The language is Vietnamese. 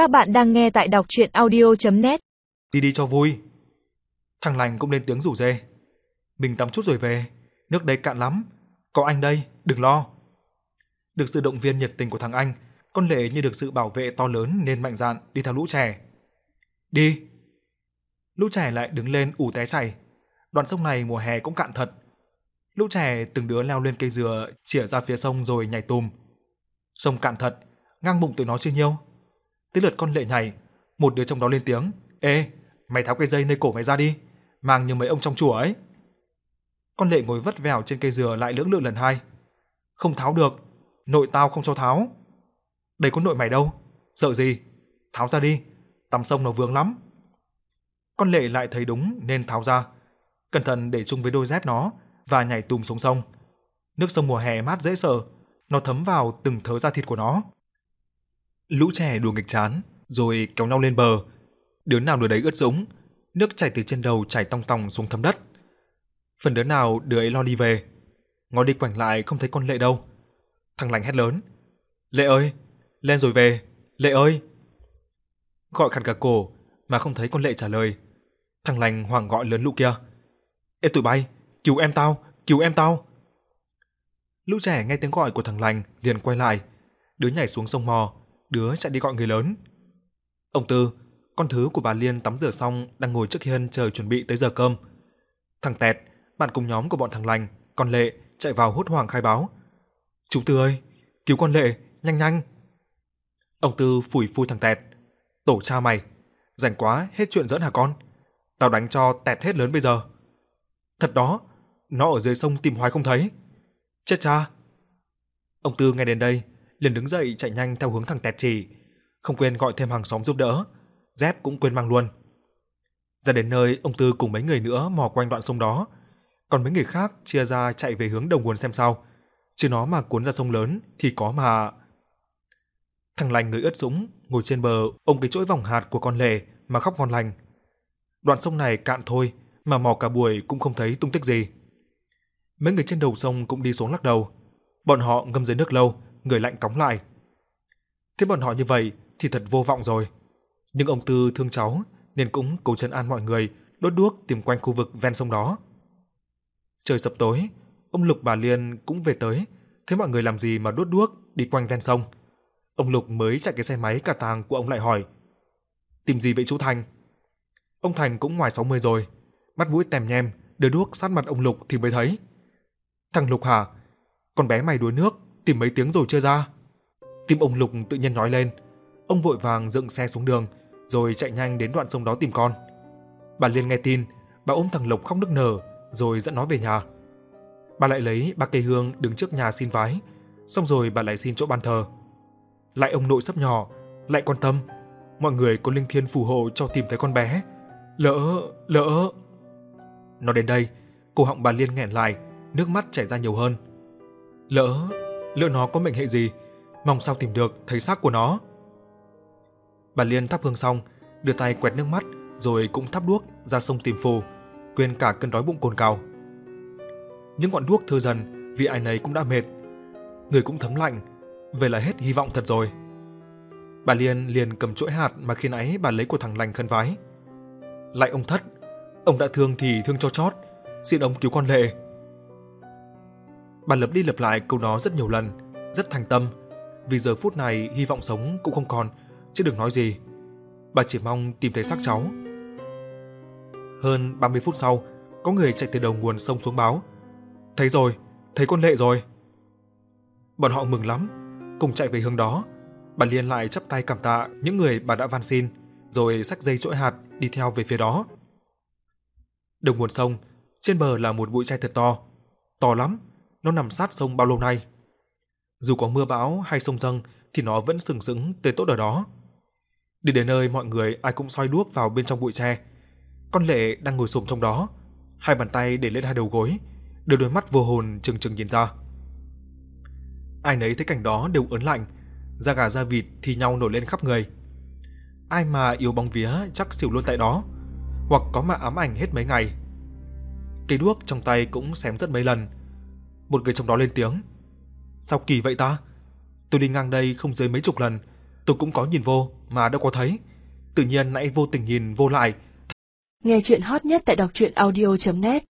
Các bạn đang nghe tại đọc chuyện audio.net Đi đi cho vui. Thằng lành cũng lên tiếng rủ dê. Mình tắm chút rồi về, nước đây cạn lắm. Có anh đây, đừng lo. Được sự động viên nhiệt tình của thằng anh, con lệ như được sự bảo vệ to lớn nên mạnh dạn đi theo lũ trẻ. Đi. Lũ trẻ lại đứng lên ủ té chảy. Đoạn sông này mùa hè cũng cạn thật. Lũ trẻ từng đứa leo lên cây dừa, chĩa ra phía sông rồi nhảy tùm. Sông cạn thật, ngang bụng tụi nó chưa nhiêu. Tới lượt con lệ nhảy, một đứa trong đó lên tiếng, "Ê, mày tháo cây dây nơi cổ mày ra đi, mang như mấy ông trong chùa ấy." Con lệ ngồi vắt vẻo trên cây dừa lại lưỡng lự lần hai. "Không tháo được, nội tao không cho tháo." "Đây có nội mày đâu, sợ gì? Tháo ra đi, tắm sông nó vướng lắm." Con lệ lại thấy đúng nên tháo ra, cẩn thận để chung với đôi dép nó và nhảy tùm xuống sông. Nước sông mùa hè mát dễ sợ, nó thấm vào từng thớ da thịt của nó. Lũ trẻ đùa nghịch chán, rồi kéo nhau lên bờ. Đứa nào đứa đấy ướt sũng, nước chảy từ trên đầu chảy tong tòng xuống thấm đất. Phần đứa nào đứa ấy lo đi về. Ngó đi quảnh lại không thấy con Lệ đâu. Thằng lành hét lớn. Lệ ơi, lên rồi về, Lệ ơi. Gọi khàn cả cổ mà không thấy con Lệ trả lời. Thằng lành hoảng gọi lớn lũ kia. Ê tụi bay, cứu em tao, cứu em tao. Lũ trẻ nghe tiếng gọi của thằng lành liền quay lại, đứa nhảy xuống sông mò, đứa chạy đi gọi người lớn. Ông Tư, con thứ của bà Liên tắm rửa xong đang ngồi trước hiên chờ chuẩn bị tới giờ cơm. Thằng Tẹt, bạn cùng nhóm của bọn thằng lành, con Lệ chạy vào hốt hoảng khai báo. "Chú Tư ơi, cứu con Lệ, nhanh nhanh." Ông Tư phủi phui thằng Tẹt. "Tổ cha mày, rảnh quá hết chuyện giỡn hả con? Tao đánh cho Tẹt hết lớn bây giờ." "Thật đó, nó ở dưới sông tìm hoài không thấy." "Chết cha." Ông Tư nghe đến đây, liền đứng dậy chạy nhanh theo hướng thằng Tẹt chỉ, không quên gọi thêm hàng xóm giúp đỡ, dép cũng quên mang luôn. Ra đến nơi, ông Tư cùng mấy người nữa mò quanh đoạn sông đó, còn mấy người khác chia ra chạy về hướng đầu nguồn xem sao, chứ nó mà cuốn ra sông lớn thì có mà. Thằng lành người ướt sũng ngồi trên bờ ôm cái chuỗi vòng hạt của con lề mà khóc ngon lành. Đoạn sông này cạn thôi mà mò cả buổi cũng không thấy tung tích gì. Mấy người trên đầu sông cũng đi xuống lắc đầu. Bọn họ ngâm dưới nước lâu, người lạnh cóng lại. Thế bọn họ như vậy thì thật vô vọng rồi. Nhưng ông Tư thương cháu nên cũng cố trấn an mọi người đốt đuốc tìm quanh khu vực ven sông đó. Trời sập tối, ông Lục bà Liên cũng về tới, thấy mọi người làm gì mà đốt đuốc đi quanh ven sông. Ông Lục mới chạy cái xe máy cả tàng của ông lại hỏi: "Tìm gì vậy chú Thành?" Ông Thành cũng ngoài 60 rồi, mắt mũi tèm nhem, đưa đuốc sát mặt ông Lục thì mới thấy. "Thằng Lục hả? Con bé mày đuối nước, tìm mấy tiếng rồi chưa ra?" Tim ông Lục tự nhiên nói lên. Ông vội vàng dựng xe xuống đường, rồi chạy nhanh đến đoạn sông đó tìm con. Bà Liên nghe tin, bà ôm thằng Lộc khóc nức nở, rồi dẫn nó về nhà. Bà lại lấy ba cây hương đứng trước nhà xin vái, xong rồi bà lại xin chỗ ban thờ. Lại ông nội sắp nhỏ, lại quan tâm, mọi người có linh thiêng phù hộ cho tìm thấy con bé. Lỡ, lỡ. Nói đến đây, cổ họng bà Liên nghẹn lại, nước mắt chảy ra nhiều hơn. Lỡ, liệu nó có mệnh hệ gì, mong sao tìm được thấy xác của nó. Bà Liên thắp hương xong, đưa tay quẹt nước mắt rồi cũng thắp đuốc ra sông tìm phù, quên cả cơn đói bụng cồn cào. Những ngọn đuốc thưa dần vì ai nấy cũng đã mệt. Người cũng thấm lạnh, về là hết hy vọng thật rồi. Bà Liên liền cầm chuỗi hạt mà khi nãy bà lấy của thằng lành khấn vái. Lại ông thất, ông đã thương thì thương cho chót, xin ông cứu con lệ. Bà lặp đi lặp lại câu đó rất nhiều lần, rất thành tâm, vì giờ phút này hy vọng sống cũng không còn, chứ đừng nói gì. Bà chỉ mong tìm thấy xác cháu. Hơn 30 phút sau, có người chạy từ đầu nguồn sông xuống báo. Thấy rồi, thấy con lệ rồi. Bọn họ mừng lắm, cùng chạy về hướng đó. Bà Liên lại chắp tay cảm tạ những người bà đã van xin, rồi xách dây chuỗi hạt đi theo về phía đó. Đầu nguồn sông, trên bờ là một bụi trai thật to, to lắm, nó nằm sát sông bao lâu nay. Dù có mưa bão hay sông dâng thì nó vẫn sừng sững tươi tốt ở đó. Đi đến nơi mọi người ai cũng soi đuốc vào bên trong bụi tre. Con lệ đang ngồi xổm trong đó, hai bàn tay để lên hai đầu gối, đôi đôi mắt vô hồn trừng trừng nhìn ra. Ai nấy thấy cảnh đó đều ớn lạnh, da gà da vịt thì nhau nổi lên khắp người. Ai mà yếu bóng vía chắc xỉu luôn tại đó, hoặc có mà ám ảnh hết mấy ngày. Cây đuốc trong tay cũng xém rất mấy lần. Một người trong đó lên tiếng: "Sao kỳ vậy ta? Tôi đi ngang đây không dưới mấy chục lần, tôi cũng có nhìn vô mà đâu có thấy. Tự nhiên nãy vô tình nhìn vô lại. Nghe chuyện hot nhất tại đọc audio net